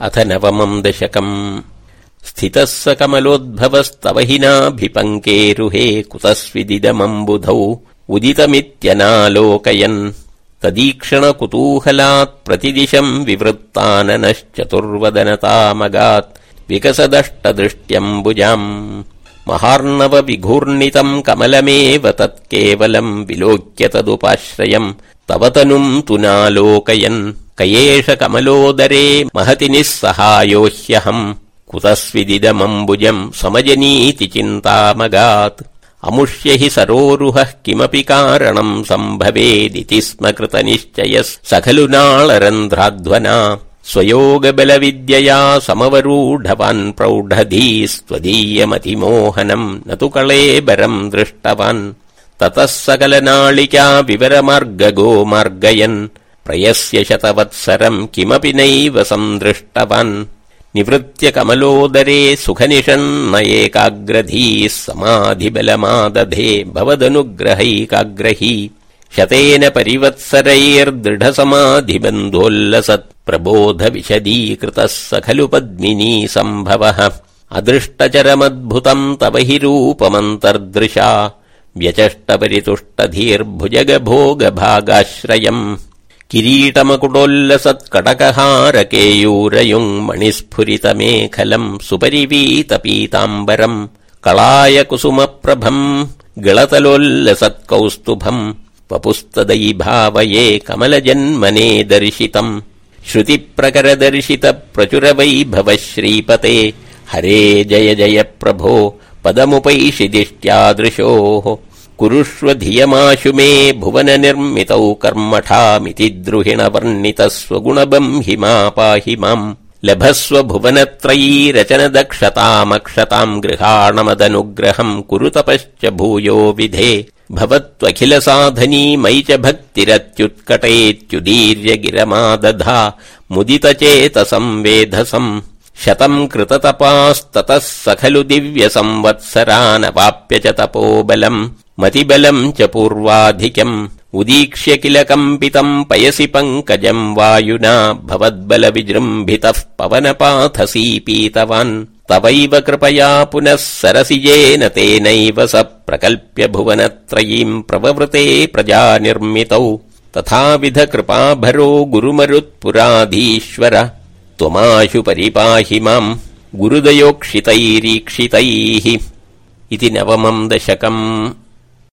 अथ नवमम् दशकम्। स्थितः स कमलोद्भवस्तव हि नाभिपङ्केरुहे कुतस्विदिदमम्बुधौ उदितमित्यनालोकयन्। तदीक्षणकुतूहलात् प्रतिदिशम् विवृत्ताननश्चतुर्वदनतामगात् विकसदष्टदृष्ट्यम्बुजाम्। महार्णव विघूर्णितम् कमलमेव तत्केवलम् विलोक्य तदुपाश्रयम्। तव तनुम् तु नालोकयन् कयेष कमलोदरे महति निःसहायो ह्यहम् कुतस्विदिदमम्बुजम् समजनीति चिन्तामगात्। अमुष्य हि सरोरुहः किमपि कारणम् सम्भवेदिति स्म कृतनिश्चयः स खलु नाळरन्ध्राध्वना। स्वयोगबलविद्यया समवरूढवान् प्रौढधीस्त्वदीयमतिमोहनम् न तु कळेबरम् दृष्टवान्। ततः सकलनाळिका विवरमार्गगो मार्गयन् प्रयस्य शतवत्सरम् किमपि नैव सन्दृष्टवान् निवृत्य कमलोदरे सुखनिषन्न एकाग्रधीः समाधिबलमादधे भवदनुग्रहैकाग्रही। शतेन परिवत्सरैर्दृढसमाधिबन्धोल्लसत् प्रबोध विशदीकृतः स खलु पद्मिनी सम्भवः। अदृष्टचरमद्भुतम् तव हि रूपमन्तर्दृशा। व्यचष्टपरितुष्टधीर्भुजगभोगभागाश्रयम् किरीटमकुटोल्लसत्कटकहारकेयूरयुङ् सुपरिवीतपीताम्बरम् कलाय कुसुमप्रभम् गिळतलोल्लसत्कौस्तुभम् वपुस्तदयि भावये कमलजन्मने दर्शितम् प्रचुरवैभव श्रीपते हरे जय जय प्रभो पदमुपैषि दिष्ट्यादृशोः कुरुष्व धियमाशु मे भुवन निर्मितौ कर्मठामिति द्रुहिण वर्णितः स्वगुणबम् हि मा पाहि माम्। लभस्व भुवनत्रयी रचन दक्षतामक्षताम् गृहाणमदनुग्रहम् कुरु तपश्च भूयो विधे। भवत्वखिल साधनी मयि च भक्तिरत्युत्कटेत्युदीर्य गिरमादधा मुदित चेतसम् वेधसम् शतम् कृततपास्ततः स खलु दिव्य संवत्सरानवाप्य च तपोबलम् मतिबलम् च पूर्वाधिक्यम्। उदीक्ष्य किल कम्पितम् पयसि पङ्कजम् वायुना भवद्बल विजृम्भितः पवनपाथसी पीतवान् तवैव कृपया पुनः सरसिजेन तेनैव स प्रकल्प्य भुवनत्रयीम् प्रववृते प्रजा निर्मितौ तथाविध कृपाभरो गुरुमरुत्पुराधीश्वर। त्वमाशु परिपाहि माम्। गुरुदयोक्षितैरीक्षितैः। इति नवमम् दशकम्